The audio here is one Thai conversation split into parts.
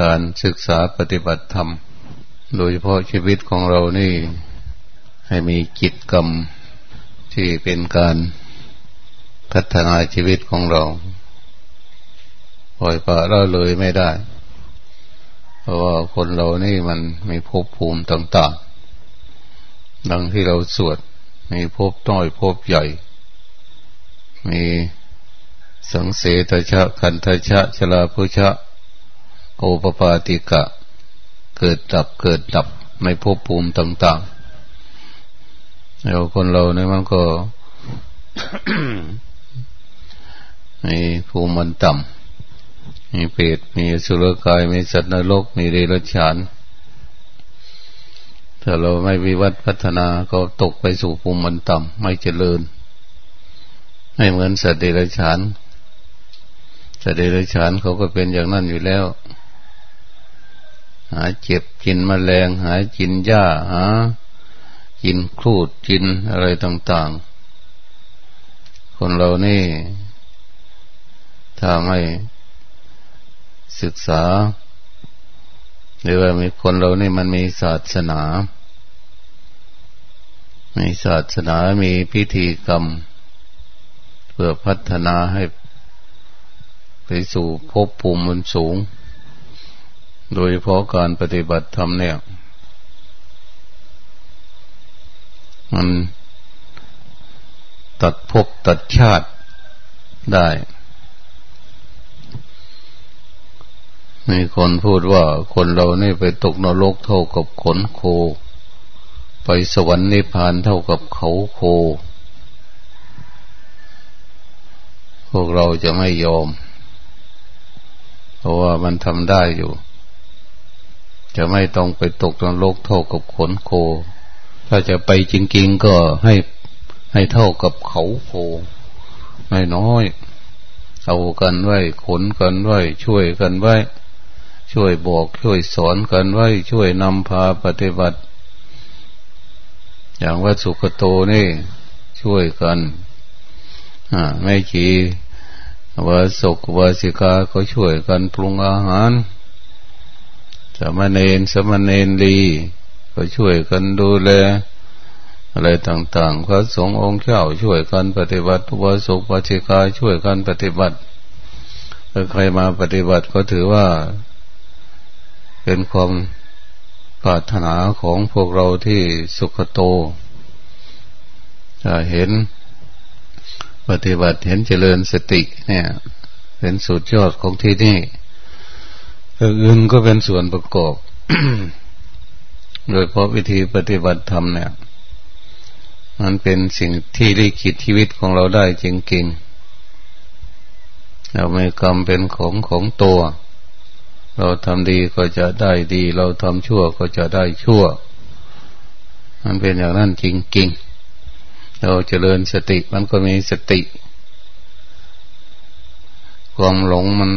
การศึกษาปฏิบัติธรรม โดยเฉพาะชีวิตของเรานี่ ให้มีกิจกรรมที่เป็นการพัฒนาชีวิตของเรา ปล่อยปละละเลยไม่ได้ เพราะว่าคนเรานี่มันมีภพภูมิต่างๆ ดังที่เราสวด มีภพน้อยภพใหญ่ มีสังเสตชะคันทชะชลาพุชะ โอปปาติกะ เกิดดับเกิดดับในภพภูมิต่างๆแล้วคนเราเนี่ยมันก็มีภูมิมันต่ำมีเปรตมีสุรกาย มีสัตว์นรก มีเดรัจฉาน ถ้าเราไม่วิวัฒพัฒนาก็ตกไปสู่ภูมิมันต่ำไม่เจริญ ไม่เหมือนสัตว์เดรัจฉานสัตว์เดรัจฉานเขาก็เป็นอย่างนั้นอยู่แล้ว หาเจ็บกินมแมลง หากินหญ้าหากินครูดกินอะไรต่างๆ คนเรานี่ถ้าไม่ศึกษา หรือว่ามีคนเรานี่มันมีศาสนามีศาสนามีพิธีกรรม เพื่อพัฒนาให้ไปสู่ภพภูมิมันสูง โดยเพราะการปฏิบัติธรรมเนี่ย มันตัดภพตัดชาติได้ มีคนพูดว่าคนเรานี่ไปตกนรกเท่ากับขนโค ไปสวรรค์นิพพานเท่ากับเขาโค พวกเราจะไม่ยอม เพราะว่ามันทำได้อยู่ จะไม่ต้องไปตกนรกเท่ากับขนโค ถ้าจะไปจริง ๆ ก็ให้ให้เท่ากับเขาโคไม่น้อยเอากันไว้ขนกันไว้ ช่วยกันไว้ ช่วยบอกช่วยสอนกันไว้ ช่วยนำพาปฏิบัติ อย่างว่าสุขโตนี่ ช่วยกันไม่ขี่ว่าศกวาสิกาก็ช่วยกันปรุงอาหาร สมณเณรสมณเณรลีก็ช่วยกันดูแลอะไรต่างๆ พระสงฆ์องค์เจ้าช่วยกันปฏิบัติวาสุกวาสิกาช่วยกันปฏิบัติถ้าใครมาปฏิบัติก็ถือว่า เป็นความปรารถนาของพวกเราที่สุขโตจะเห็นปฏิบัติเห็นเจริญสติเนี่ย เป็นสุดยอดของที่นี่ อื่นก็เป็นส่วนประกอบ โดยเพราะวิธีปฏิบัติธรรมเนี่ย มันเป็นสิ่งที่ลิขิตชีวิตของเราได้จริงๆเราไม่กรรมเป็นของของตัว เราทำดีก็จะได้ดี เราทำชั่วก็จะได้ชั่ว มันเป็นอย่างนั้นจริงๆ เราเจริญสติมันก็มีสติ ความหลงมัน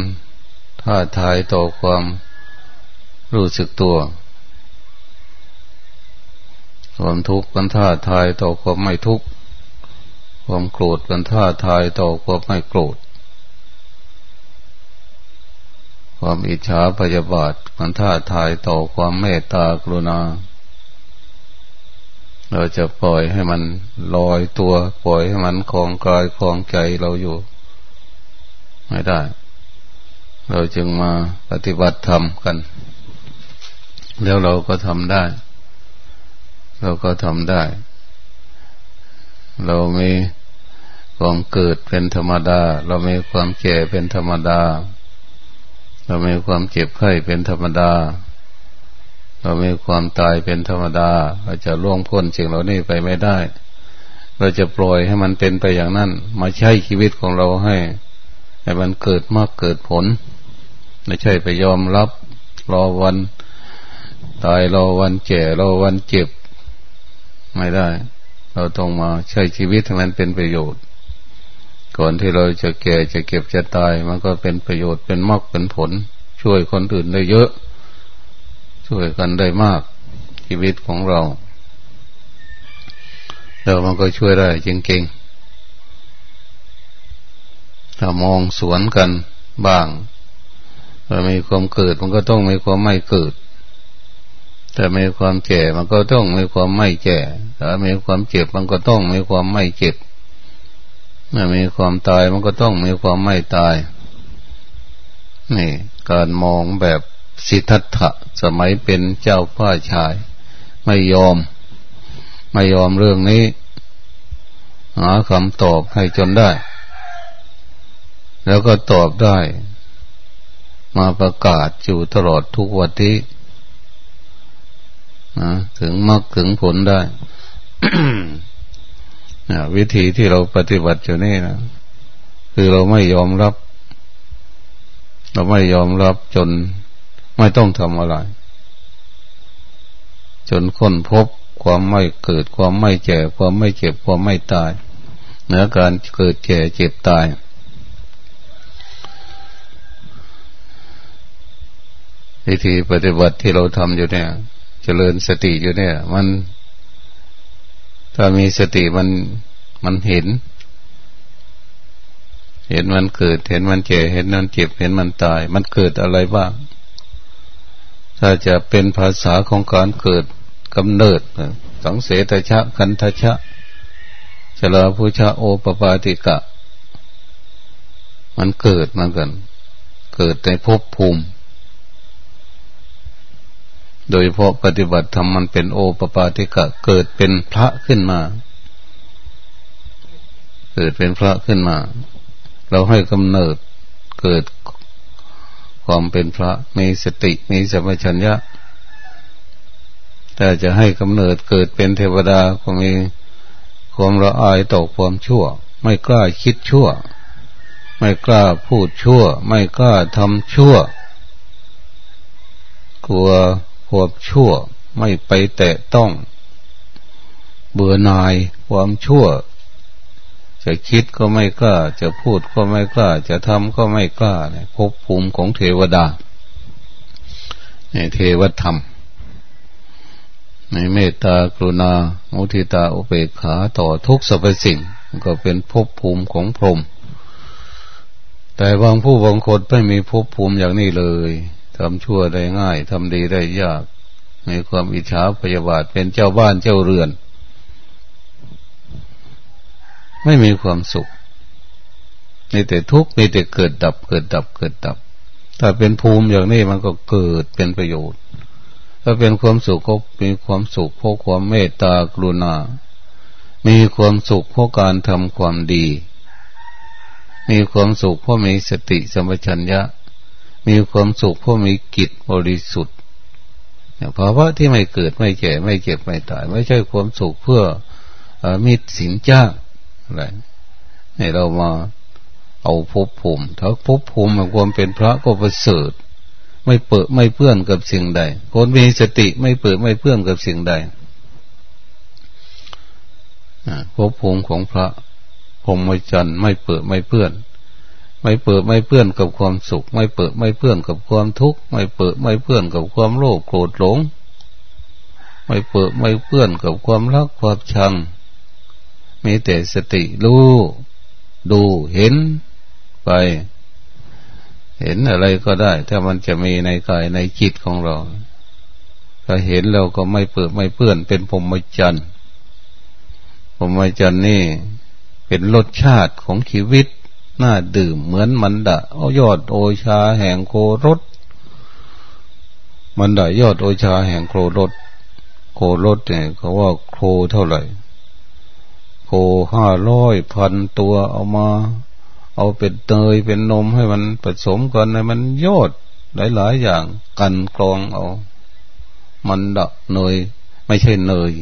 ท่าทายต่อความรู้สึกตัว ความทุกข์มันท่าทายต่อความไม่ทุกข์ ความโกรธมันท่าทายต่อความไม่โกรธ ความอิจฉาพยาบาทมันท้าทายต่อความเมตตากรุณา เราจะปล่อยให้มันลอยตัว ปล่อยให้มันคลองกายคลองใจเราอยู่ ไม่ได้ เราจึงมาปฏิบัติธรรมกัน แล้วเราก็ทำได้ เราก็ทำได้ เรามีความเกิดเป็นธรรมดา เรามีความแก่เป็นธรรมดา เรามีความเจ็บไข้เป็นธรรมดา เรามีความตายเป็นธรรมดา เราจะล่วงพ้นสิ่งเหล่านี้ไปไม่ได้ เราจะปล่อยให้มันเป็นไปอย่างนั้น มาใช้ชีวิตของเราให้ให้มันเกิดมากเกิดผล ไม่ใช่ไปยอมรับ รอวัน ตายรอวันแก่รอวันเจ็บ ไม่ได้ เราต้องมาใช้ชีวิตให้มันเป็นประโยชน์ ก่อนที่เราจะแก่จะเก็บจะตาย มันก็เป็นประโยชน์เป็นมากเป็นผล ช่วยคนอื่นได้เยอะ ช่วยกันได้มาก ชีวิตของเราแล้วมันก็ช่วยได้จริงๆถ้ามองสวนกันบ้าง ถ้ามีความเกิดมันก็ต้องมีความไม่เกิด ถ้ามีความแก่มันก็ต้องมีความไม่แก่ถ้ามีความเจ็บมันก็ต้องมีความไม่เจ็บเมื่อมีความตายมันก็ต้องมีความไม่ตาย นี่ การมองแบบสิทธัตถะสมัยเป็นเจ้าพ่อชาย ไม่ยอม ไม่ยอมเรื่องนี้ หาคำตอบให้จนได้ แล้วก็ตอบได้ มาประกาศอยู่ตลอดทุกวันที่ถึงมรรคถึงผลได้วิธีที่เราปฏิบัติอยู่นี่นะคือเราไม่ยอมรับ เราไม่ยอมรับจนไม่ต้องทำอะไร จนค้นพบความไม่เกิดความไม่แก่ความไม่เจ็บความไม่ตายเหนือการเกิดแก่เจ็บตาย วิธีปฏิบัติที่เราทำอยู่เนี่ยเจริญสติอยู่เนี่ย มันถ้ามีสติมันมันเห็น เห็นมันเกิด เห็นมันเจ็บเห็นมันเจ็บเห็นมันตาย มันเกิดอะไรบ้าง ถ้าจะเป็นภาษาของการเกิดกำเนิดสังเสตชะคันทชะชลาภูชาโอปปาติกะ มันเกิดมากัน เกิดในภพภูมิ โดยเพราะปฏิบัติธรรมมันเป็นโอปปาติกะเกิดเป็นพระขึ้นมา เกิดเป็นพระขึ้นมา เราให้กำเนิดเกิดความเป็นพระมีสติมีสัมปชัญญะแต่จะให้กำเนิดเกิดเป็นเทวดาก็มีความละอายต่อความชั่ว ไม่กล้าคิดชั่ว ไม่กล้าพูดชั่ว ไม่กล้าทำชั่ว กลัว ความชั่วไม่ไปแตะต้อง เบื่อหน่ายความชั่ว จะคิดก็ไม่กล้า จะพูดก็ไม่กล้า จะทำก็ไม่กล้าเนี่ยภพภูมิของเทวดาในเทวธรรม ในเมตตากรุณามุทิตาอุเบกขาต่อทุกสรรพสิ่ง ก็เป็นภพภูมิของพรหมแต่บางผู้บางคนไม่มีภพภูมิอย่างนี้เลยำชั่วได้ง่ายทำดีได้ยาก มีความอิจฉาพยาบาทเป็นเจ้าบ้านเจ้าเรือน ไม่มีความสุขมีแต่ทุกข์มีแต่เกิดดับ เกิดดับ เกิดดับ ถ้าเป็นภูมิอย่างนี้มันก็เกิดเป็นประโยชน์ ถ้าเป็นความสุขก็มีความสุขเพราะความเมตตากรุณา มีความสุขเพราะการทำความดี มีความสุขเพราะมีสติสัมปชัญญะ มีความสุขเพราะมีกิจบริสุทธิ์ภาะวะที่ไม่เกิดไม่แก่ไม่เจ็บไม่ตาย ไม่ใช่ความสุขเพื่ออมีสินจ้างอะไรนี่เรามาเอาภพภูมิถ้าภพภูมิมันความเป็นพระก็ประเสริฐไม่เปิดไม่เพื่อนกับสิ่งใด คนมีสติไม่เปิดไม่เพื่อนกับสิ่งใดภพภูมิของพระพรหมจรรย์ไม่เปิดไม่เพื่อน ไม่เปิดไม่เพื่อนกับความสุข ไม่เปิดไม่เพื่อนกับความทุกข์ ไม่เปิดไม่เพื่อนกับความโลภโกรธหลง ไม่เปิดไม่เพื่อนกับความรักความชัง มีแต่สติรู้ดูเห็นไป เห็นอะไรก็ได้ ถ้ามันจะมีในกายในจิตของเราถ้าเห็นเราก็ไม่เปิดไม่เพื่อนเป็นพรหมจรรย์พรหมจรรย์นี่เป็นรสชาติของชีวิต น่าดื่มเหมือนมันดะเอายอดโอชาแห่งโครสมันดะยอดโอชาแห่งโครสโครสเนี่ยเขาว่าโคเท่าไหร่ โคห้าร้อยพันตัวเอามา เอาเป็นเตยเป็นนมให้มันผสมกันให้มันยอดหลายๆอย่างกันกรองเอา มันดะเนย ไม่ใช่เนย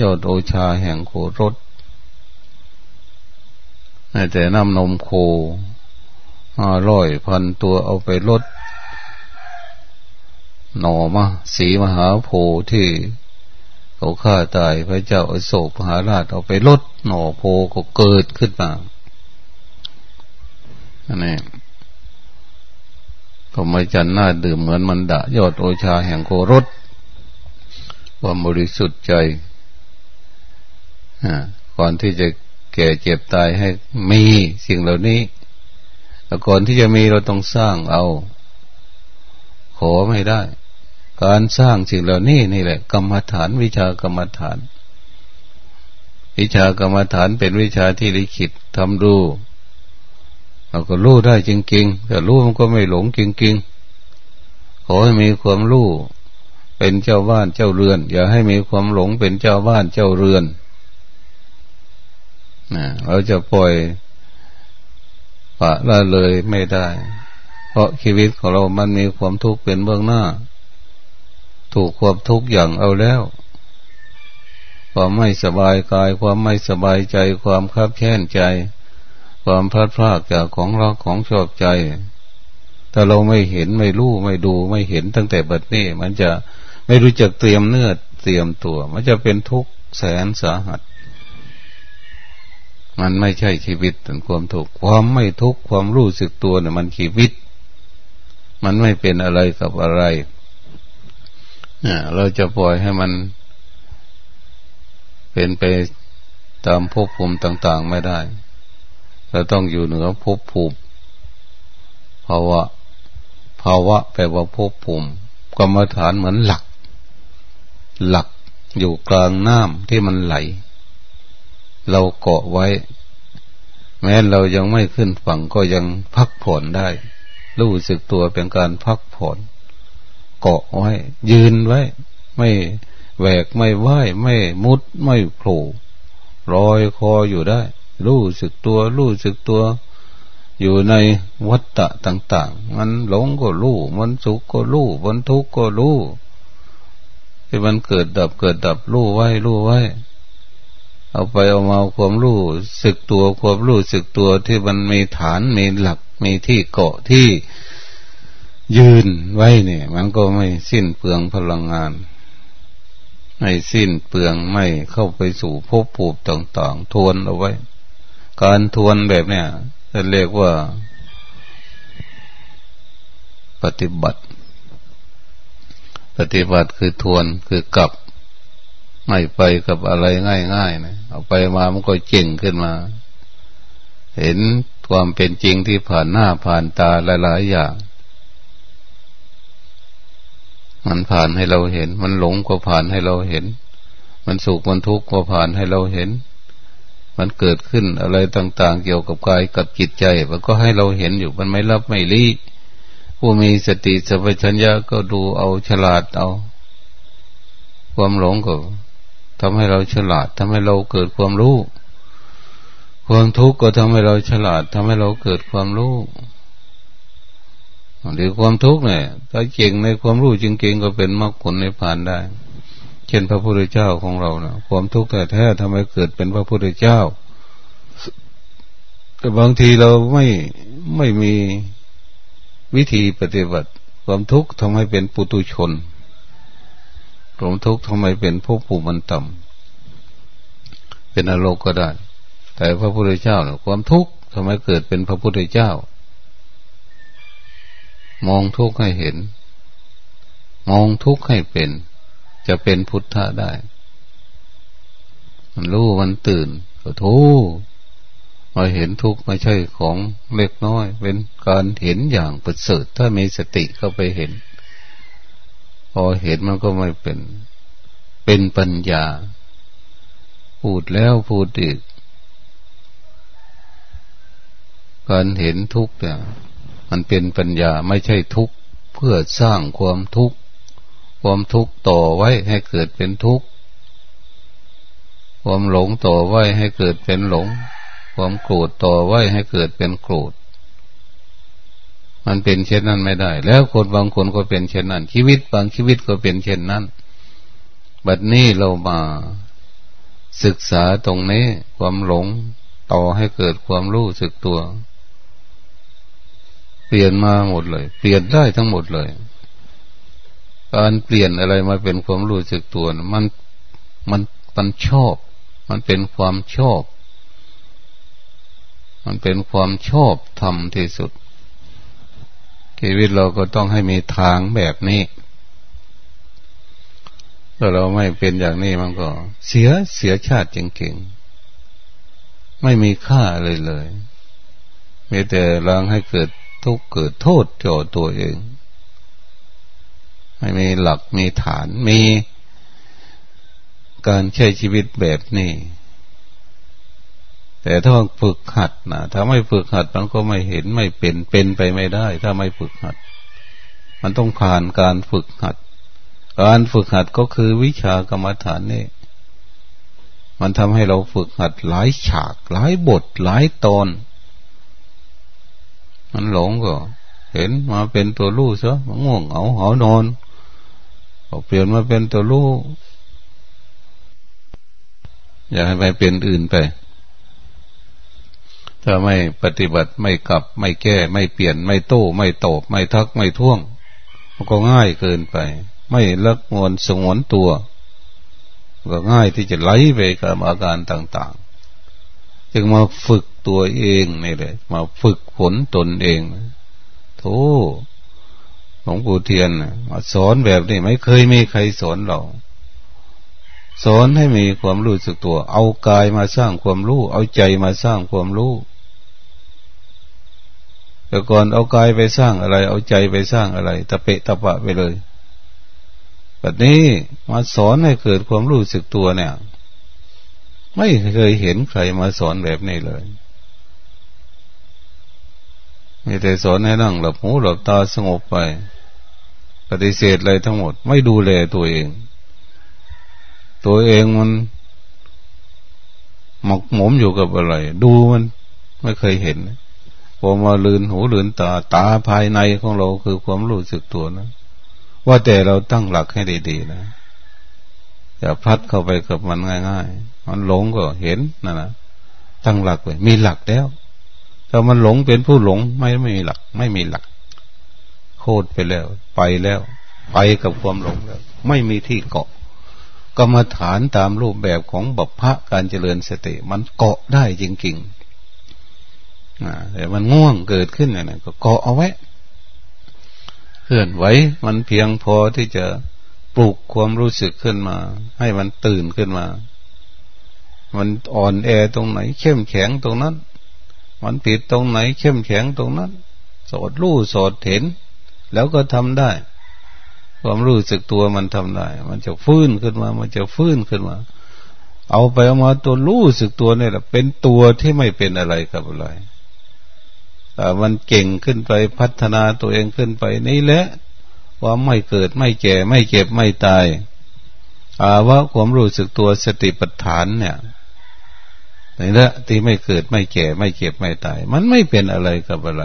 ยอดโอชาแห่งโครส แต่น้ำนมโคห้าร้อยพันตัวเอาไปลด หน่อมาสีมหาโพที่เขาฆ่าตายพระเจ้าอโศกมหาราชเอาไปลด หน่อโพก็เกิดขึ้นมาอันนี้ก็ไม่จันหน้าดื่มเหมือนมันดะ ยอดโอชาแห่งโครสความบริสุทธิ์ใจก่อนที่จะ แก่เจ็บตายให้มีสิ่งเหล่านี้แต่ก่อนที่จะมีเราต้องสร้างเอา ขอไม่ได้ การสร้างสิ่งเหล่านี้นี่แหละ กรรมฐานวิชากรรมฐาน วิชากรรมฐานเป็นวิชาที่ลิขิตทำดูเราก็รู้ได้จริงๆแต่รู้มันก็ไม่หลงจริงๆขอให้มีความรู้เป็นเจ้าบ้านเจ้าเรือน อย่าให้มีความหลงเป็นเจ้าบ้านเจ้าเรือน นะเราจะปล่อยปะละเลยไม่ได้ เพราะชีวิตของเรามันมีความทุกข์เป็นเบื้องหน้า ถูกความทุกข์อย่างเอาแล้วความไม่สบายกาย ความไม่สบายใจ ความคับแค้นใจ ความพลาดพลาดจากของรักของชอบใจถ้าเราไม่เห็นไม่รู้ไม่ดูไม่เห็นตั้งแต่บัดนี้ มันจะไม่รู้จักเตรียมเนื้อเตรียมตัว มันจะเป็นทุกข์แสนสาหัส มันไม่ใช่ชีวิตแต่ความทุกข์ความไม่ทุกข์ความรู้สึกตัวเนี่ยมันชีวิต มันไม่เป็นอะไรกับอะไรเนี่ยเราจะปล่อยให้มัน เป็นไปตามภพภูมิต่าง ๆ ไม่ได้เราต้องอยู่เหนือภพภูมิภาวะภาวะแปลว่าภพภูมิกรรมฐานเหมือนหลัก หลักอยู่กลางน้ำที่มันไหล เราเกาะไว้ แม้เรายังไม่ขึ้นฝั่งก็ยังพักผ่อนได้ รู้สึกตัวเป็นการพักผ่อน เกาะไว้ ยืนไว้ ไม่แหวกไม่ไหวไม่มุดไม่โผล่ลอยคออยู่ได้ รู้สึกตัว รู้สึกตัว อยู่ในวัฏฏะต่าง ๆ มันหลงก็รู้ มันสุขก็รู้ มันทุกข์ก็รู้ที่มันเกิดดับเกิดดับรู้ไว้รู้ไว้ เอาไปเอามาความรู้สึกตัวความรู้สึกตัวที่มันมีฐานมีหลักมีที่เกาะที่ยืนไว้เนี่ย มันก็ไม่สิ้นเปลืองพลังงาน ไม่สิ้นเปลืองไม่เข้าไปสู่ภพภูมิต่างๆ ทวนเอาไว้ การทวนแบบเนี้ยจะเรียกว่า ปฏิบัติ ปฏิบัติคือทวนคือกลับ ไม่ไปกับอะไรง่ายๆนะเอาไปมามันก็เจ๋งขึ้นมา เห็นความเป็นจริงที่ผ่านหน้าผ่านตาหลายๆอย่าง มันผ่านให้เราเห็น มันหลงก็ผ่านให้เราเห็น มันสุขมันทุกข์ก็ผ่านให้เราเห็น มันเกิดขึ้นอะไรต่าง ๆ เกี่ยวกับกายกับจิตใจ มันก็ให้เราเห็นอยู่มันไม่รับไม่รีผู้มีสติสัพพัญญาก็ดูเอาฉลาดเอา ความหลงก็ ทำให้เราฉลาดทำให้เราเกิดความรู้ ความทุกข์ก็ทำให้เราฉลาดทำให้เราเกิดความรู้หรือความทุกข์เนี่ยถ้าเก่งในความรู้จริงๆก็เป็นมรรคผลในผ่านได้ เช่นพระพุทธเจ้าของเราเนะความทุกข์แต่แท้ทำให้เกิดเป็นพระพุทธเจ้า แต่บางทีเราไม่ไม่มีวิธีปฏิบัติ ความทุกข์ทำให้เป็นปุตุชน ความทุกข์ทำไมเป็นภพภูมิมันต่ำเป็นอารมณ์ก็ได้ แต่พระพุทธเจ้าเนี่ยความทุกข์ทำไมเกิดเป็นพระพุทธเจ้า มองทุกข์ให้เห็น มองทุกข์ให้เป็น จะเป็นพุทธะได้ มันรู้มันตื่นก็ทุกข์มาเห็นทุกข์ไม่ใช่ของเล็กน้อย เป็นการเห็นอย่างประเสริฐถ้ามีสติเข้าไปเห็น พอเห็นมันก็ไม่เป็น เป็นปัญญา พูดแล้วพูดอีก การเห็นทุกข์เนี่ยมันเป็นปัญญาไม่ใช่ทุกข์เพื่อสร้างความทุกข์ความทุกข์ต่อไว้ให้เกิดเป็นทุกข์ความหลงต่อไว้ให้เกิดเป็นหลง ความโกรธต่อไว้ให้เกิดเป็นโกรธ มันเป็นเช่นนั้นไม่ได้ แล้วคนบางคนก็เป็นเช่นนั้น ชีวิตบางชีวิตก็เป็นเช่นนั้น บัดนี้เรามาศึกษาตรงนี้ความหลงต่อให้เกิดความรู้สึกตัว เปลี่ยนมาหมดเลย เปลี่ยนได้ทั้งหมดเลย การเปลี่ยนอะไรมาเป็นความรู้สึกตัว มันมันมันชอบ มันเป็นความชอบ มันเป็นความชอบทำที่สุด ชีวิตเราก็ต้องให้มีทางแบบนี้ถ้าเราไม่เป็นอย่างนี้มันก็ เสียเสียชาติจริงๆ ไม่มีค่าเลยเลยมีแต่ล้างให้เกิดทุกข์เกิดโทษจ่อตัวเอง ไม่มีหลักมีฐานมีการใช้ชีวิตแบบนี้ แต่ถ้าฝึกหัดนะถ้าไม่ฝึกหัดมันก็ไม่เห็นไม่เป็นเป็นไปไม่ได้ ถ้าไม่ฝึกหัด มันต้องผ่านการฝึกหัด การฝึกหัดก็คือวิชากรรมฐานนี่มันทำให้เราฝึกหัดหลายฉาก หลายบท หลายตอน มันหลงก็ เห็นมาเป็นตัวลูกซะมันง่วงเอาหานอนเปลี่ยนมาเป็นตัวลูกอย่าให้ไปเป็นอื่นไป ถ้าไม่ปฏิบัติไม่กลับไม่แก้ไม่เปลี่ยนไม่โต้ไม่ตอบไม่ทักไม่ท่วง มันก็ง่ายเกินไป ไม่ลักงวนสงวนตัว ก็ง่ายที่จะไหลไปกับอาการต่างๆ จึงมาฝึกตัวเองนี่เลยมาฝึกฝนตนเองโธ่หลวงปู่เทียนมาสอนแบบนี้ไม่เคยมีใครสอนเราสอนให้มีความรู้สึกตัว เอากายมาสร้างความรู้ เอาใจมาสร้างความรู้ แต่ก่อนเอากายไปสร้างอะไร เอาใจไปสร้างอะไรตะเปะตะปะไปเลยแบบนี้มาสอนให้เกิดความรู้สึกตัวเนี่ย ไม่เคยเห็นใครมาสอนแบบนี้เลยมีแต่สอนให้นั่งหลับหูหลับตาสงบไป ปฏิเสธอะไรทั้งหมด ไม่ดูแลตัวเอง ตัวเองมันหมกหมมอยู่กับอะไร ดูมันไม่เคยเห็น พอมาลืนหูลืนตาตาภายในของเราคือความรู้สึกตัวนะ ว่าแต่เราตั้งหลักให้ดีๆนะอย่าพัดเข้าไปกับมันง่าย ๆ มันหลงก็เห็นนะนะตั้งหลักไว้มีหลักแล้วถ้ามันหลงเป็นผู้หลงไม่ไม่มีหลัก ไม่มีหลัก โคตรไปแล้ว ไปแล้ว ไปกับความหลงแล้ว ไม่มีที่เกาะกรรมฐานตามรูปแบบของบัพพะการเจริญสติ มันเกาะได้จริงๆ แต่มันง่วงเกิดขึ้นเนี่ยก็เกาะเอาไว้เคลื่อนไหวมันเพียงพอที่จะปลุกความรู้สึกขึ้นมา ให้มันตื่นขึ้นมา มันอ่อนแอตรงไหน เข้มแข็งตรงนั้น มันผิดตรงไหน เข้มแข็งตรงนั้น สอดรู้สอดเห็น แล้วก็ทำได้ ความรู้สึกตัวมันทำได้ มันจะฟื้นขึ้นมา มันจะฟื้นขึ้นมา เอาไปเอามาตัวรู้สึกตัวเนี่ยแหละเป็นตัวที่ไม่เป็นอะไรกับอะไร มันเก่งขึ้นไปพัฒนาตัวเองขึ้นไปนี่แหละว่าไม่เกิดไม่แก่ไม่เจ็บไม่ตายอาว่าความรู้สึกตัวสติปัฏฐานเนี่ยนี่แหละที่ไม่เกิดไม่แก่ไม่เจ็บไม่ตาย มันไม่เป็นอะไรกับอะไร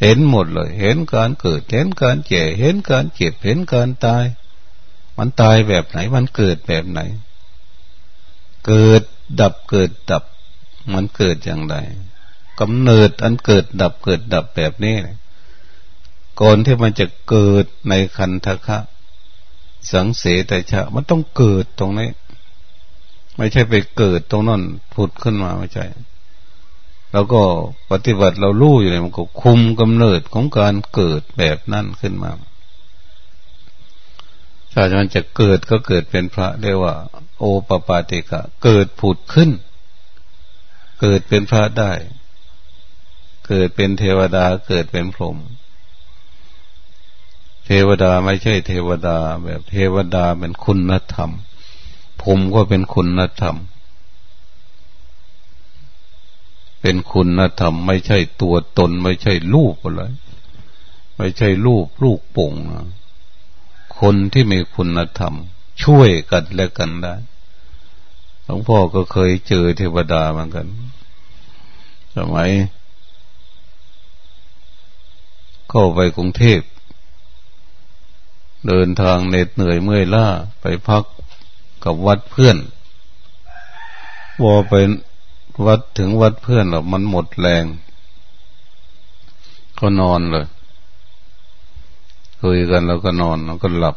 เห็นหมดเลย เห็นการเกิด เห็นการแก่เห็นการเจ็บเห็นการตาย มันตายแบบไหน มันเกิดแบบไหน เกิดดับเกิดดับ มันเกิดอย่างไร กำเนิดอันเกิดดับเกิดดับแบบนี้ก่อนที่มันจะเกิดในคันทะคะสังเสตชะ มันต้องเกิดตรงนี้ ไม่ใช่ไปเกิดตรงนั้นผุดขึ้นมาไม่ใช่แล้วก็ปฏิบัติเรารู้อยู่เลยมันก็คุมกำเนิดของการเกิดแบบนั้นขึ้นมาถ้ามันจะเกิดก็เกิดเป็นพระเรียกว่า โอปปาติกะ เกิดผุดขึ้น เกิดเป็นพระได้ เกิดเป็นเทวดาเกิดเป็นพรหมเทวดาไม่ใช่เทวดา แบบเทวดาเป็นคุณธรรมผมก็เป็นคุณธรรม เป็นคุณธรรม ไม่ใช่ตัวตน ไม่ใช่รูปอะไรไม่ใช่รูปลูกป่งคนที่มีคุณธรรม ช่วยกันและกันได้หลวงพ่อก็เคยเจอเทวดาเหมือนกัน สมัย เข้าไปกรุงเทพ เดินทางเหน็ดเหนื่อยเมื่อยล้าไปพักกับวัดเพื่อนวอไปวัดถึงวัดเพื่อนหรอมันหมดแรงก็นอนเลยคุยกันแล้วก็นอนแล้วก็หลับ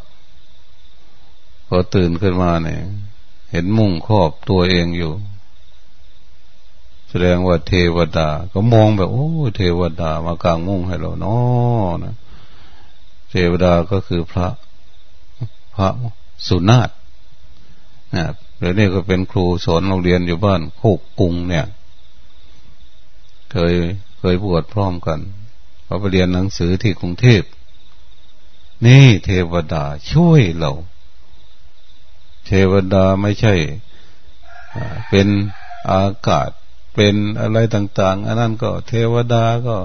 พอตื่นขึ้นมาเนี่ย เห็นมุ้งครอบตัวเองอยู่ ดงว่าเทวดา ก็มองแบบโอ้เทวดามากางมุ้งให้เราเนาะนะเทวดาก็คือพระ พระสุนาตนะเดี๋ยวนี้ก็เป็นครูสอนโรงเรียนอยู่บ้านโคกกุงเนี่ย เคยเคยบวชพร้อมกันเขาไปเรียนหนังสือที่กรุงเทพนี่เทวดาช่วยเรา เทวดาไม่ใช่ เป็นอากาศ เป็นอะไรต่าง ๆ อันนั้นก็เทวดาก็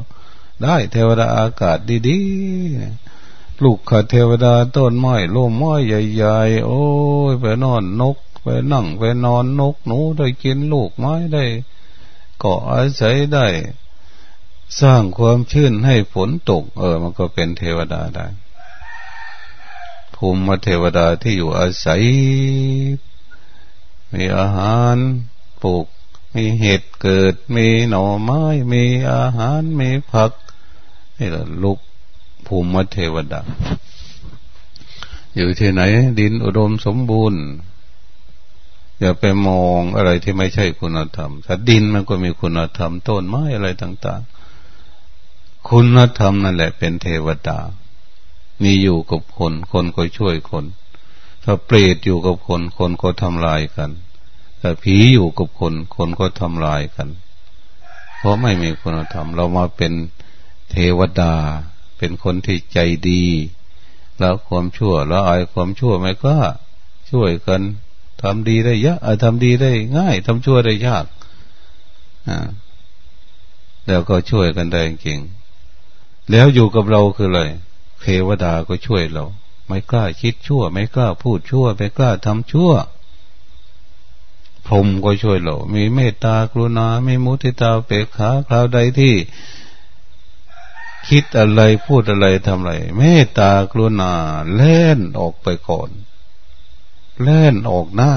ได้เทวดาอากาศดีๆ ลูกขเทวดาต้นไม้ล่มไม้ใหญ่ๆ โอ้ยไปนอนนก ไปนั่งไปนอนนกหนูได้กินลูกไม้ได้เกาะอาศัยได้ สร้างความชื่นให้ฝนตก เออ มันก็เป็นเทวดาได้ภูมิเทวดาที่อยู่อาศัย มีอาหารปลูก มีเห็ดเกิด มีหน่อไม้ มีอาหาร มีผักนี่แหละลูกภูมิเทวดา อยู่ที่ไหน ดินอุดมสมบูรณ์ อย่าไปมองอะไรที่ไม่ใช่คุณธรรมถ้าดินมันก็มีคุณธรรม ต้นไม้อะไรต่าง ๆ คุณธรรมนั่นแหละเป็นเทวดา มีอยู่กับคน คนก็ช่วยคน ถ้าเปรตอยู่กับคน คนก็ทำลายกัน แต่ผีอยู่กับคน คนก็ทำลายกัน เพราะไม่มีคุณธรรม เรามาเป็นเทวดา เป็นคนที่ใจดี แล้วความชั่วแล้วอายความชั่วไม่กล้าช่วยกันทำดีได้ยากทำดีได้ง่ายทำชั่วได้ยากอ่าแล้วก็ช่วยกันได้จริงแล้วอยู่กับเราคืออะไรเทวดาก็ช่วยเรา ไม่กล้าคิดชั่ว ไม่กล้าพูดชั่ว ไม่กล้าทำชั่ว พรมก็ช่วยเรา มีเมตตากรุณาม่มุทิตาเปกขาคราวใดที่ คิดอะไรพูดอะไรทำอะไร เมตตากรุณาเล่นออกไปก่อน เล่นออกหน้า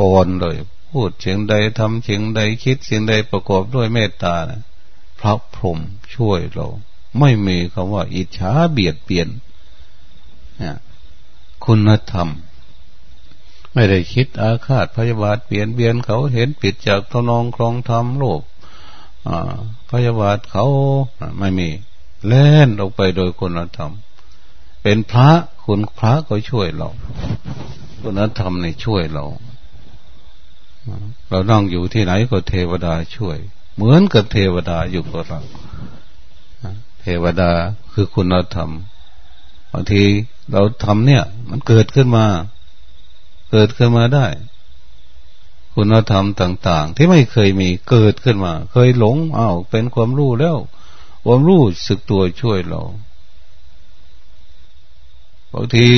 ก่อนเลย พูดเสียงใดทำเสียงใดคิดเสียงใดประกอบด้วยเมตตานะพระพรหมช่วยเรา ไม่มีคำว่า อิจฉาเบียดเบียนคุณธรรม ไม่ได้คิดอาฆาตพยาบาทเปลี่ยนเบียนเขาเห็นผิดจากทนองครองธรรมโลกพยาบาทเขาไม่มี เล่นออกไปโดยคุณธรรม เป็นพระคุณพระก็ช่วยเรา คุณธรรมในช่วยเรา เรานั่งอยู่ที่ไหนก็เทวดาช่วย เหมือนกับเทวดาอยู่กับเราเทวดาคือคุณธรรมบางทีเราทำเนี่ย มันเกิดขึ้นมา เกิดขึ้นมาได้ คุณธรรมต่าง ๆ ที่ไม่เคยมีเกิดขึ้นมา เคยหลงอ้าวเป็นความรู้แล้วความรู้สึกตัวช่วยเราบางที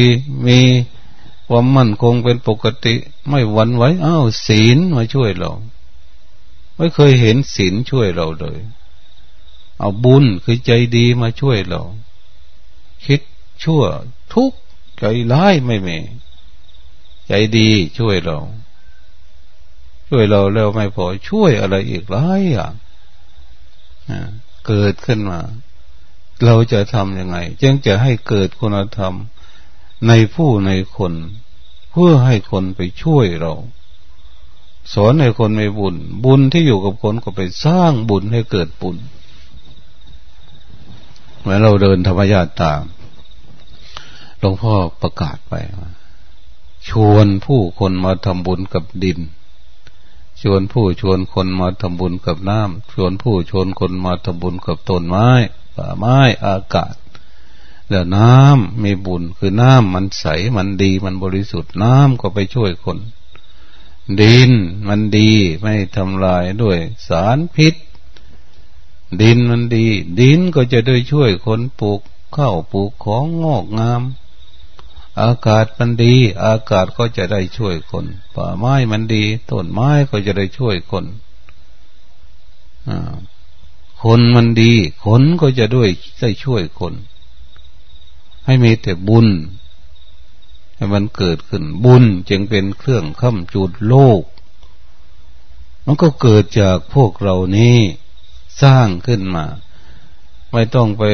มีความมั่นคงเป็นปกติ ไม่หวั่นไหวอ้าวศีลมาช่วยเรา ไม่เคยเห็นศีลช่วยเราเลย เอาบุญคือใจดีมาช่วยเรา คิดชั่วทุกใจร้ายไม่มี ใจดีช่วยเรา ช่วยเราแล้วไม่พอช่วยอะไรอีกหลายอย่างเกิดขึ้นมา เราจะทำยังไง จึงจะให้เกิดคุณธรรมในผู้ในคน เพื่อให้คนไปช่วยเรา สอนให้คนไม่บุญ บุญที่อยู่กับคนก็ไปสร้างบุญให้เกิดบุญเมื่อเราเดินธรรมญาตามหลวงพ่อประกาศไป ชวนผู้คนมาทำบุญกับดิน ชวนผู้ชวนคนมาทำบุญกับน้ำชวนผู้ชวนคนมาทำบุญกับต้นไม้ป่าไม้อากาศ แล้วน้ำมีบุญคือน้ำมันใสมันดีมันบริสุทธิ์น้ำก็ไปช่วยคน ดินมันดีไม่ทำลายด้วยสารพิษ ดินมันดี ดินก็จะได้ช่วยคนปลูกข้าวปลูกของงอกงาม อากาศมันดี อากาศก็จะได้ช่วยคน ป่าไม้มันดีต้นไม้ก็จะได้ช่วยคนคนมันดีคนก็จะด้วยได้ช่วยคน ให้มีแต่บุญ ให้มันเกิดขึ้นบุญจึงเป็นเครื่องค้ำจุดโลก มันก็เกิดจากพวกเรานี้สร้างขึ้นมา ไม่ต้องไป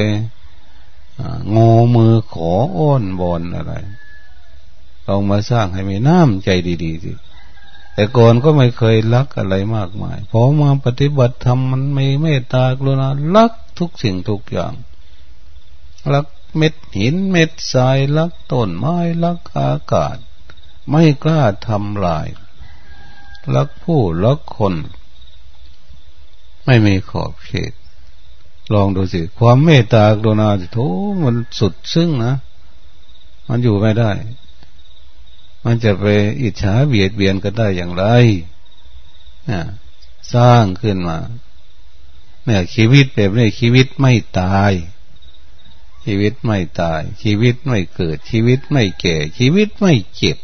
งอมือขออ้อนบอนอะไรลองมาสร้างให้มีน้ำใจดีๆสิแต่ก่อนก็ไม่เคยรักอะไรมากมายพอมาปฏิบัติธรรมมันไม่เมตตากรุณารักทุกสิ่งทุกอย่าง รักเม็ดหินเม็ดทรายรักต้นไม้รักอากาศ ไม่กล้าทำลาย รักผู้รักคน ไม่มีขอบเขต ลองดูสิ ความเมตตากรุณาโถมันสุดซึ่งนะมันอยู่ไม่ได้ มันจะไปอิจฉาเบียดเบียนกันได้อย่างไรนะสร้างขึ้นมาเนี่ยชีวิตแบบนี้ชีวิตไม่ตาย ชีวิตไม่ตาย ชีวิตไม่เกิด ชีวิตไม่แก่ ชีวิตไม่เจ็บ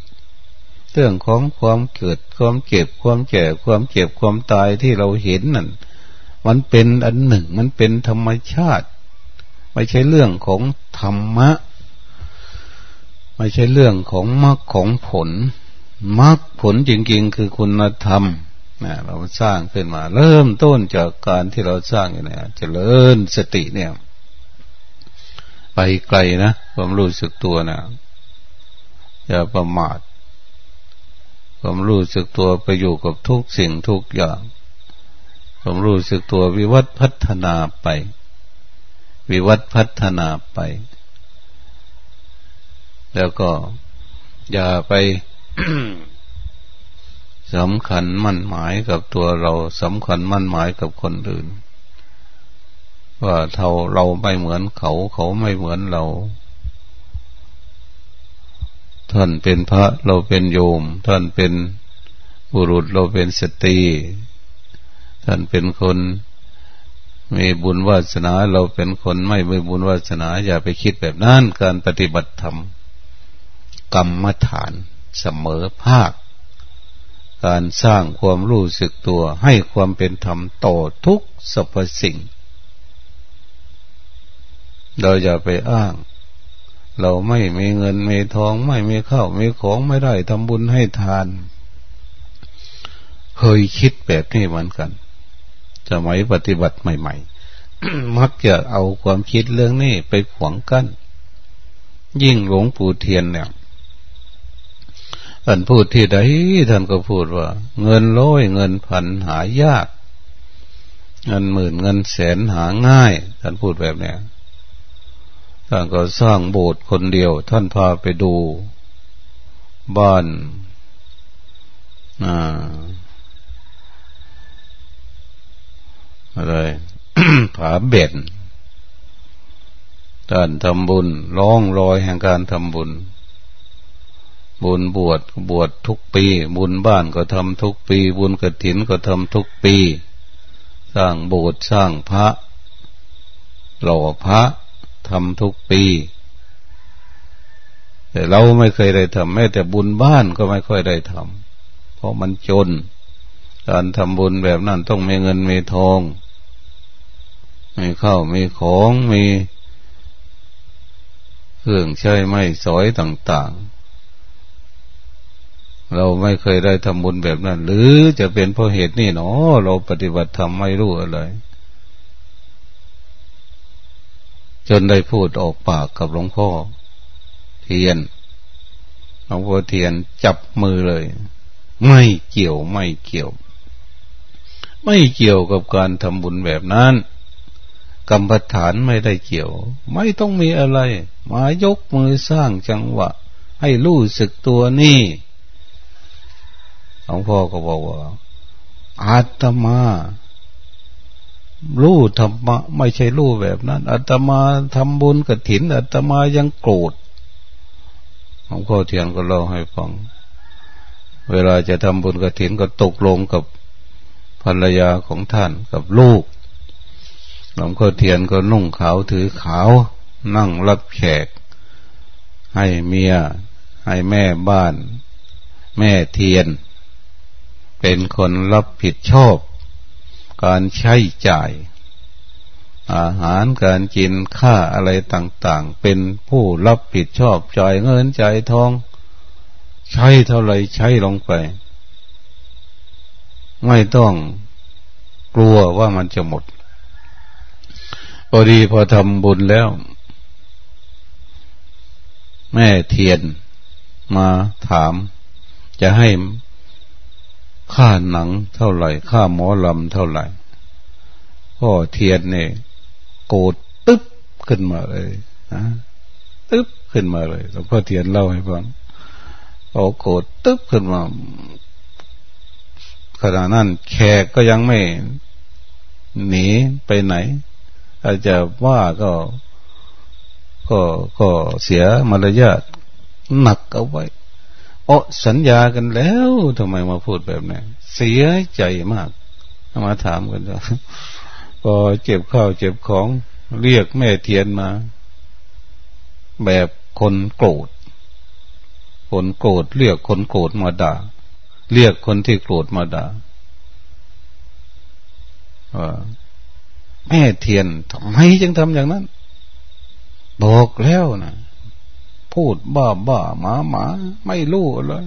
เรื่องของความเกิดความเจ็บความแก่ความเจ็บความตายที่เราเห็นนั่น มันเป็นอันหนึ่ง มันเป็นธรรมชาติ ไม่ใช่เรื่องของธรรมะ ไม่ใช่เรื่องของมรรคของผลมรรคผลจริงๆ คือคุณธรรมนะเราสร้างขึ้นมา เริ่มต้นจากการที่เราสร้างอย่างนี้จะเลิ่ญสติเนี่ย ไปไกลนะความรู้สึกตัวนะอย่าประมาทความรู้สึกตัวไปอยู่กับทุกสิ่งทุกอย่าง ความรู้สึกตัววิวัฒพัฒนาไป วิวัฒพัฒนาไป แล้วก็อย่าไปสำคัญมั่นหมายกับตัวเราสำคัญมั่นหมายกับคนอื่น ว่าเท่าเราไม่เหมือนเขาเขาไม่เหมือนเรา ท่านเป็นพระเราเป็นโยม ท่านเป็นบุรุษเราเป็นสตรี ท่านเป็นคนมีบุญวาสนา เราเป็นคนไม่มีบุญวาสนา อย่าไปคิดแบบนั้นการปฏิบัติธรรมกรรมฐานเสมอภาค การสร้างความรู้สึกตัว ให้ความเป็นธรรมต่อทุกสรรพสิ่ง เราอย่าไปอ้าง เราไม่มีเงินมีทองไม่มีข้าวมีของไม่ได้ทำบุญให้ทาน เคยคิดแบบนี้เหมือนกัน สมัยปฏิบัติใหม่ ๆ มักจะเอาความคิดเรื่องนี้ไปขวางกัน้น ยิ่งหลวงปู่เทียนเนี่ยท่านพูดที่ใดท่านก็พูดว่า เงินร้อยเงินพันหายาก เงินหมื่นเงินแสนหาง่าย ท่านพูดแบบเนี้ยท่านก็สร้างโบสถ์คนเดียว ท่านพาไปดู บ้าน อะไรผาเบ็ดท่านทำบุญร้องรอยแห่งการทำบุญ บุญบวชบวชทุกปี บุญบ้านก็ทำทุกปี บุญกระถินก็ทำทุกปี สร้างโบสถ์สร้างพระหล่อพระทำทุกปี แต่เราไม่เคยได้ทำแม้แต่บุญบ้านก็ไม่ค่อยได้ทำเพราะมันจน การทำบุญแบบนั้นต้องมีเงินมีทอง มีข้าวมีของมีเครื่องใช้ไม่สอยต่าง ๆ เราไม่เคยได้ทำบุญแบบนั้น หรือจะเป็นเพราะเหตุนี่เนาะเราปฏิบัติธรรมไม่รู้อะไร จนได้พูดออกปากกับหลวงพ่อ เทียนหลวงพ่อเทียนจับมือเลย ไม่เกี่ยวไม่เกี่ยว ไม่เกี่ยวกับการทำบุญแบบนั้น กรรมฐานไม่ได้เกี่ยว ไม่ต้องมีอะไร มายกมือสร้างจังหวะ ให้รู้สึกตัวนี่หลวงพ่อก็บอกว่าอาตมารู้ธรรมะไม่ใช่รู้แบบนั้นอาตมาทำบุญกับถินอาตมายังโกรธหลวงพ่อเทียนก็เล่าให้ฟัง เวลาจะทำบุญกับถินก็ตกลงกับภรรยาของท่านกับลูก หลวงพ่อเทียนก็นุ่งขาวถือขาว นั่งรับแขก ให้เมีย ให้แม่บ้าน แม่เทียน เป็นคนรับผิดชอบ การใช้จ่าย อาหารการกินค่าอะไรต่าง ๆ เป็นผู้รับผิดชอบจ่ายเงินจ่ายทอง ใช้เท่าไรใช้ลงไป ไม่ต้องกลัวว่ามันจะหมด พอดีพอทำบุญแล้ว แม่เทียนมาถาม จะให้ค่าหนังเท่าไหร่ ค่าหมอลำเท่าไหร่พ่อเทียนเนี่ยโกรธตึ๊บขึ้นมาเลยนะตึ๊บขึ้นมาเลยหลวงพ่อเทียนเล่าให้ฟังโอ้โกรธตึ๊บขึ้นมาขณะนั้นแขกก็ยังไม่หนีไปไหน อาจจะว่าก็ก็ก็เสียมารยาทหนักเอาไว้โอ้สัญญากันแล้วทำไมมาพูดแบบนี้เสียใจมากมาถามกันว่าพอเจ็บข้าวเจ็บของเรียกแม่เทียนมา แบบคนโกรธ คนโกรธเรียกคนโกรธมาด่า เรียกคนที่โกรธมาด่าว่า แม่เทียนทำไมจึงทำอย่างนั้น บอกแล้วนะพูดบ้าบ้าหมาหมาไม่รู้เลย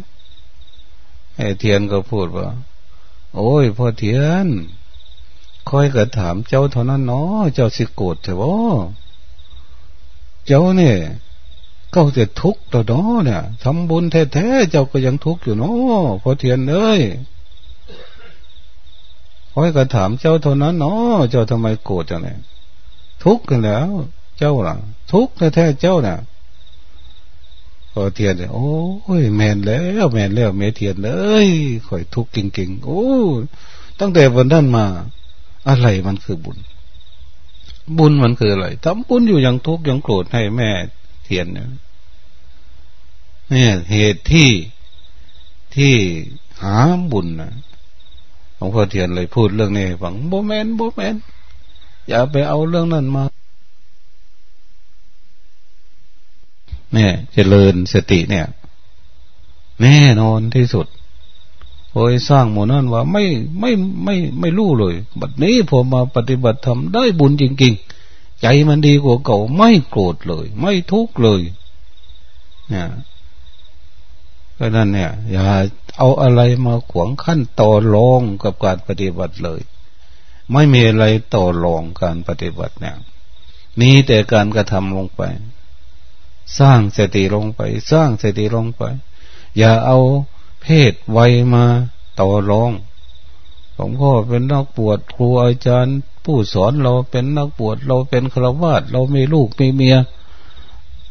แม่เทียนก็พูดว่า โอ้ยพ่อเทียนคอยกระถามเจ้าเท่านั้นเนาะเจ้าสิโกรธเถอะวเจ้าเนี่ยก็จะทุกข์ต่อเนาะเนี่ยทำบุญแท้ๆเจ้าก็ยังทุกข์อยู่เนาะพ่อเทียนเอ้ย คอยกระถามเจ้าเท่านั้นเนาะเจ้าทำไมโกรธจังเลยทุกข์กันแล้ว เจ้าล่ะ ทุกข์แท้เจ้าเนี่ยพอเทียนเลยโอ้ยแมนแล้วแมนแล้วเมเทียนเลยคอยทุกข์จริงๆโอ้ตั้งแต่วันนั้นมา อะไรมันคือบุญ บุญมันคืออะไรทำบุญอยู่ย่างทุกข์ย่างโกรธให้แม่เทียนเนี่ยเนี่ยเหตุที่ที่หาบุญนะ งพ่อเทียนเลยพูดเรื่องนี้ฝังโบแมนโบแมนอย่าไปเอาเรื่องนั้นมาเนี่ยจเจริญสติเนี่ย แน่นอนที่สุดโอ้ยสร้างหมู่นั้นว่าไม่ไม่ไม่ไม่รู้เลยบัดนี้พอมาปฏิบัติธรรมได้บุญจริง ๆ ใจมันดีกว่าเก่าไม่โกรธเลย ไม่ทุกข์เลยเนี่ย ก็นั่นเนี่ย อย่าเอาอะไรมาขวางขั้นต่อรองกับการปฏิบัติเลย ไม่มีอะไรต่อรองการปฏิบัติเนี่ยมีแต่การกระทำลงไป สร้างสติลงไป สร้างสติลงไป อย่าเอาเพศวัยมาต่อรองหลวงพ่อเป็นนักบวชครูอาจารย์ ผู้สอนเราเป็นนักบวชเราเป็นฆราวาสเรามีลูกมีเมีย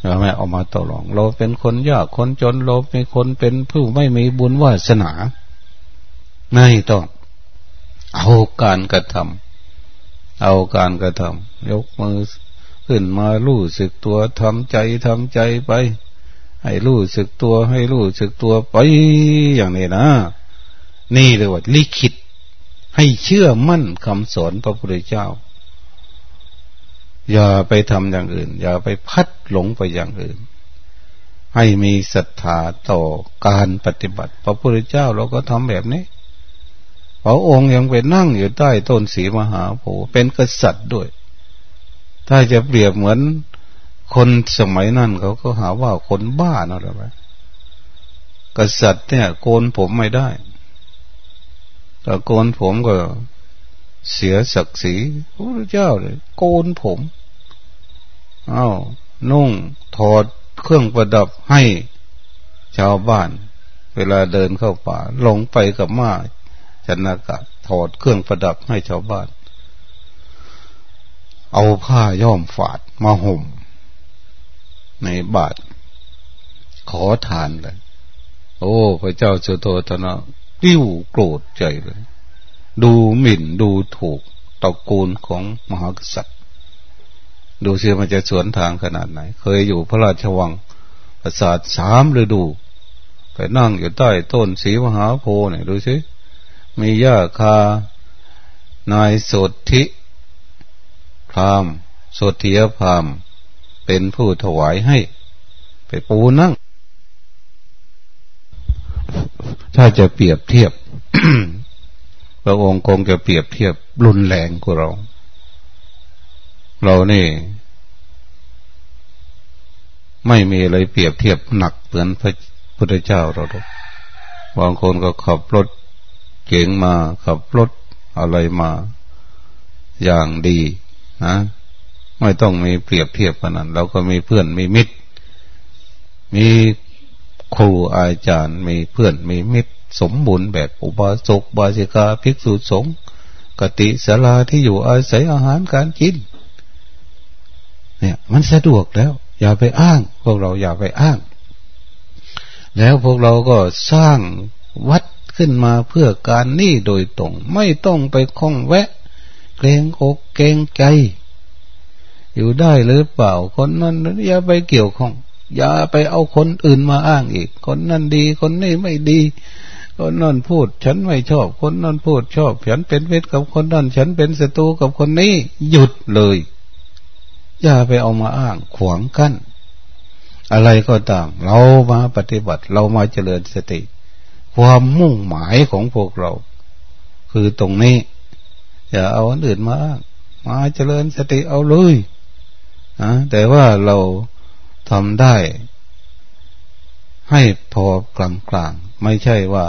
เราไม่เอามาต่อรองเราเป็นคนยากคนจนเราเป็นคนเป็นผู้ไม่มีบุญวาสนา ไม่ต้องเอาการกระทำเอาการกระทำยกมือขึ้นมาลู่สึกตัวทำใจทำใจไป ให้รู้สึกตัว ให้รู้สึกตัวไปอย่างนี้นะ นี่เลยว่าลิขิตให้เชื่อมั่นคำสอนพระพุทธเจ้า อย่าไปทำอย่างอื่น อย่าไปพัดหลงไปอย่างอื่น ให้มีศรัทธาต่อการปฏิบัติ พระพุทธเจ้าเราก็ทำแบบนี้พระองค์ยังไปนั่งอยู่ใต้ต้นสีมหาโพธิ์เป็นกษัตริย์ด้วย ถ้าจะเปรียบเหมือนคนสมัยนั้นเขาก็หาว่าคนบ้านะอะไรกษัตริย์เนี่ย โกนผมไม่ได้แต่โกนผมก็ เสียศักดิ์ศรีพระเจ้าเลย โกนผมอา้าวนุ่งถอดเครื่องประดับให้ชาวบ้าน เวลาเดินเข้าป่าลงไปกับมาชนากะถอดเครื่องประดับให้ชาวบ้าน เอาผ้าย้อมฝาดมาห่ม ในบาท ขอทานเลย โอ้ พระเจ้าสุโธธนะติ้วโกรธใจเลย ดูหมิ่นดูถูกตระกูลของมหากษัตริย์ ดูเชื่อมันจะสวนทางขนาดไหน เคยอยู่พระราชวังประสาทสามฤดู ไปนั่งอยู่ใต้ต้นสีมหาโพธิ์เนี่ยดูสิมีหญ้าคานายสดทิพรามสดเทียพรามเป็นผู้ถวายให้ ไปปูนั่ง ถ้าจะเปรียบเทียบ พระองค์คงจะเปรียบเทียบรุนแรงกว่าเรา เรานี่ ไม่มีอะไรเปรียบเทียบหนักเหมือนพระพุทธเจ้าเราหรอกบางคนก็ขับรถเก่งมาขับรถอะไรมาอย่างดีนะไม่ต้องมีเปรียบเทียบกันนั้นเราก็มีเพื่อนมีมิตร มีครูอาจารย์ มีเพื่อนมีมิตร สมบูรณ์แบบอุบาสกบาสิกาภิกษุสงฆ์กติสาราที่อยู่อาศัยอาหารการกิน เนี่ยมันสะดวกแล้ว อย่าไปอ้าง พวกเราอย่าไปอ้าง แล้วพวกเราก็สร้างวัดขึ้นมาเพื่อการนี่โดยตรง ไม่ต้องไปคล้องแวะ เกรงอกเกรงใจอยู่ได้หรือเปล่าคนนั้นอย่าไปเกี่ยวข้อง อย่าไปเอาคนอื่นมาอ้างอีก คนนั้นดีคนนี้ไม่ดี คนนั้นพูด ฉันไม่ชอบ คนนั้นพูดชอบ ฉันเป็นเวทกับคนนั้นฉันเป็นศัตรูกับคนนี้หยุดเลย อย่าไปเอามาอ้างขวางกัน้นอะไรก็ตาม เรามาปฏิบัติเรามาเจริญสติ ความมุ่งหมายของพวกเรา คือตรงนี้ อย่าเอาอันอื่นมาอ้างมาเจริญสติเอาเลยนะแต่ว่าเราทำได้ให้พอกลางกลางไม่ใช่ว่า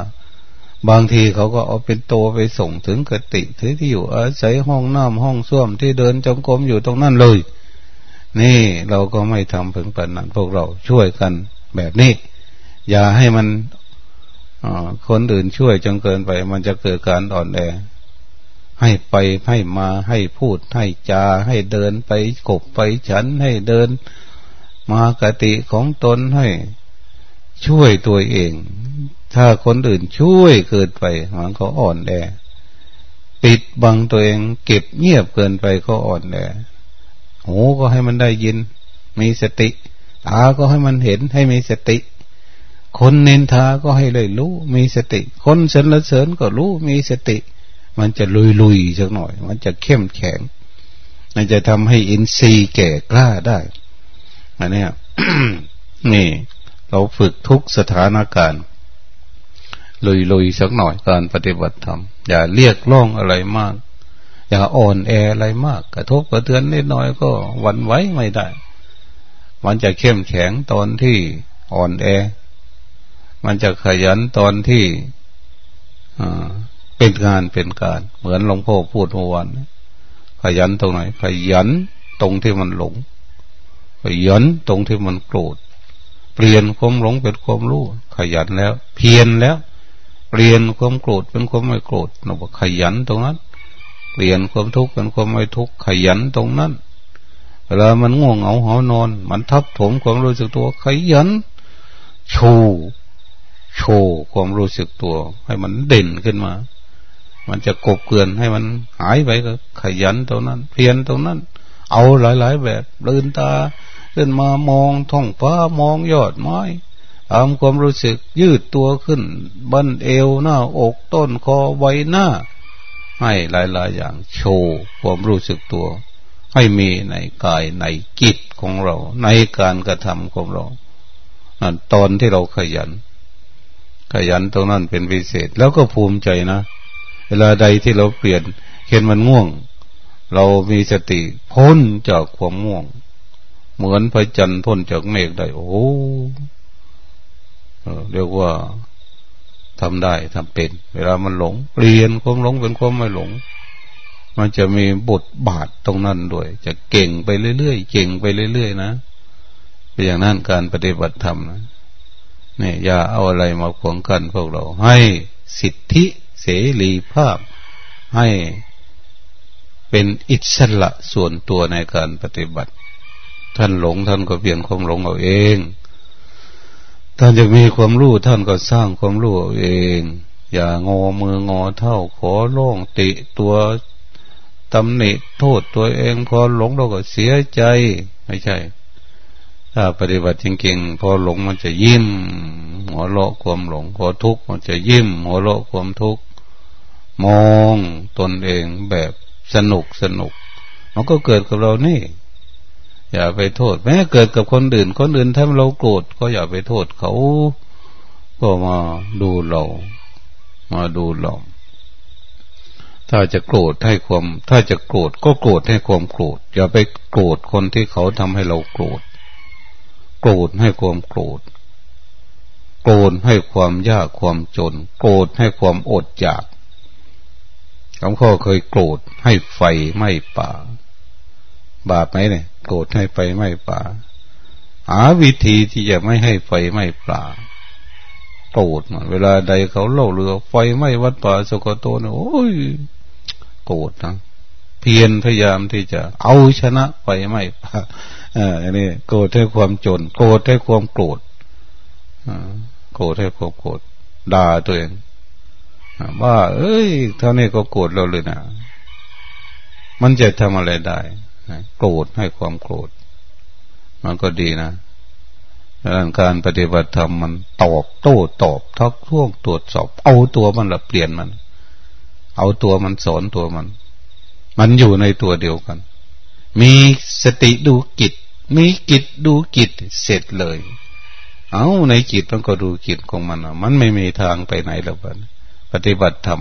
บางทีเขาก็เอาเป็นตัวไปส่งถึงกติถึงที่อยู่อาศัยห้องน้ำห้องส้วมที่เดินจงกรมอยู่ตรงนั้นเลย นี่เราก็ไม่ทำถึงปัจนั้นพวกเราช่วยกันแบบนี้ อย่าให้มันคนอื่นช่วยจนเกินไป มันจะเกิดการอ่อนแอให้ไปให้มาให้พูดให้จา ให้เดินไปกบไปฉันให้เดิน มากติของตนให้ช่วยตัวเอง ถ้าคนอื่นช่วยเกิดไปมันก็อ่อนแอปิดบังตัวเองเก็บเงียบเกินไปก็อ่อนแอหูก็ให้มันได้ยิน มีสติ ตาก็ให้มันเห็นให้มีสติ คนเน้นทาก็ให้เลยรู้ มีสติ คนสรรเสริญก็รู้มีสติ มันจะลุยลุยสักหน่อย มันจะเข้มแข็ง มันจะทำให้อินทรีย์แก่กล้าได้อันนี้นี่ เราฝึกทุกสถานการณ์ ลุยลุยสักหน่อยการปฏิบัติธรรมอย่าเรียกร้องอะไรมาก อย่าอ่อนแออะไรมาก กระทบกระเทือนนิดหน่อยก็วันไว้ไม่ได้ มันจะเข้มแข็งตอนที่อ่อนแอ มันจะขยันตอนที่เป็นงานเป็นการ เหมือนหลวงพ่อพูดเมื่อวานขยันตรงไหน ขยันตรงที่มันหลง ขยันตรงที่มันโกรธเปลี่ยนความหลงเป็นความรู้ ขยันแล้ว เพียรแล้ว เปลี่ยนความโกรธเป็นความไม่โกรธเราบอกขยันตรงนั้นเปลี่ยนความทุกข์เป็นความไม่ทุกข์ขยันตรงนั้น เวลามันง่วงเหงาหานอน มันทับถมความรู้สึกตัวขยันโชว์โชว์ความรู้สึกตัว ให้มันเด่นขึ้นมา มันจะกบเกลื่อนให้มันหายไปก็ ขยันตรงนั้น เพียนตรงนั้น เอาหลายๆแบบลืนตาเดินมามองท้องฟ้ามองยอดไม้ ตามความรู้สึกยืดตัวขึ้นบั้นเอวหน้าอกต้นคอไวหน้า ให้หลาย ๆ อย่างโชว์ความรู้สึกตัว ให้มีในกายในกิจของเรา ในการกระทำของเราตอนที่เราขยัน ขยันตรงนั้นเป็นพิเศษ แล้วก็ภูมิใจนะ เวลาใดที่เราเปลี่ยนเห็นมันง่วง เรามีสติพ้นจากความง่วง เหมือนพระจันทร์พ้นจากเมฆได้ โอ้ เรียกว่าทำได้ทำเป็น เวลามันหลงเปลี่ยนความหลงเป็นความไม่หลง มันจะมีบทบาทตรงนั้นด้วย จะเก่งไปเรื่อยๆเก่งไปเรื่อยๆนะเป็นอย่างนั้นการปฏิบัติธรรมนะเนี่ยอย่าเอาอะไรมาขวางกันพวกเรา ให้สิทธิเสรีภาพ ให้เป็นอิสระส่วนตัวในการปฏิบัติ ท่านหลงท่านก็เปลี่ยนความหลงเอาเอง ท่านจะมีความรู้ท่านก็สร้างความรู้เอง อย่างอมืองอเท่าขอร้องติตัวตำหนิโทษตัวเองพอหลงเราก็เสียใจ ไม่ใช่ ถ้าปฏิบัติจริงๆพอหลงมันจะยิ้มหัวเราะความหลงพอทุกข์มันจะยิ้มหัวเราะความทุกข์มองตนเองแบบสนุกสนุก มันก็เกิดกับเรานี่ อย่าไปโทษ แม้เกิดกับคนอื่น คนอื่นถ้าเราโกรธก็อย่าไปโทษเขา ก็มาดูเรา มาดูเรา ถ้าจะโกรธให้ความ ถ้าจะโกรธก็โกรธให้ความโกรธ อย่าไปโกรธคนที่เขาทำให้เราโกรธ โกรธให้ความโกรธ โกรธให้ความยากความจน โกรธให้ความอดอยากหลวงพ่อเคยโกรธให้ไฟไหม้ป่า บาปไหมเนี่ย โกรธให้ไฟไหม้ป่า หาวิธีที่จะไม่ให้ไฟไหม้ป่าโกรธเวลาใดเขาเล่าเรือ ไฟไหม้วัดป่าสกโตเนี่ยโอ้ยโกรธนะเพียรพยายามที่จะเอาชนะไฟไหม้ป่าอ่านี่โกรธให้ความจน โกรธให้ความโกรธโกรธให้ความโกรธด่าตัวเองว่า เอ้ยเท่านี้ก็โกรธเราเลยนะมันจะทำอะไรได้ โกรธให้ความโกรธ มันก็ดีนะดังการปฏิบัติธรรมมันตอบโต้ตอบทักท้วงตรวจสอบ เอาตัวมันละเปลี่ยนมัน เอาตัวมันสอนตัวมัน มันอยู่ในตัวเดียวกัน มีสติดูกิจ มีกิจดูกิจเสร็จเลย เอาในจิตมันก็ดูจิตของมันมันไม่มีทางไปไหนแล้วบ้านปฏิบัติธรรม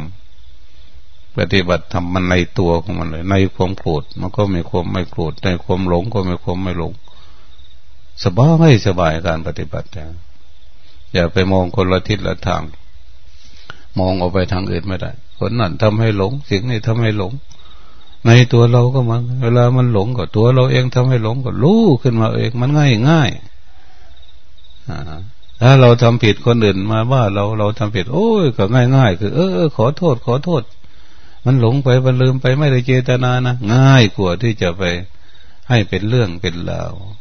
ปฏิบัติธรรมมันในตัวของมันเลย ในความโกรธมันก็มีความไม่โกรธในความหลงก็มีความไม่หลง สบายสบายการปฏิบัติอย่าไปมองคนละทิศละทาง มองออกไปทางอื่นไม่ได้คนนั้นทำให้หลงสิ่งนี้ทำให้หลง ในตัวเราก็มันเวลามันหลงก็ตัวเราเองทำให้หลงก็รู้ขึ้นมาเองมันง่ายง่ายถ้าเราทำผิดคนอื่นมาว่าเราเราทำผิด โอ้ยก็ง่ายง่ายคือ เออขอโทษขอโทษ มันหลงไปมันลืมไปไม่ได้เจตนานะง่ายกว่าที่จะไปให้เป็นเรื่องเป็นราว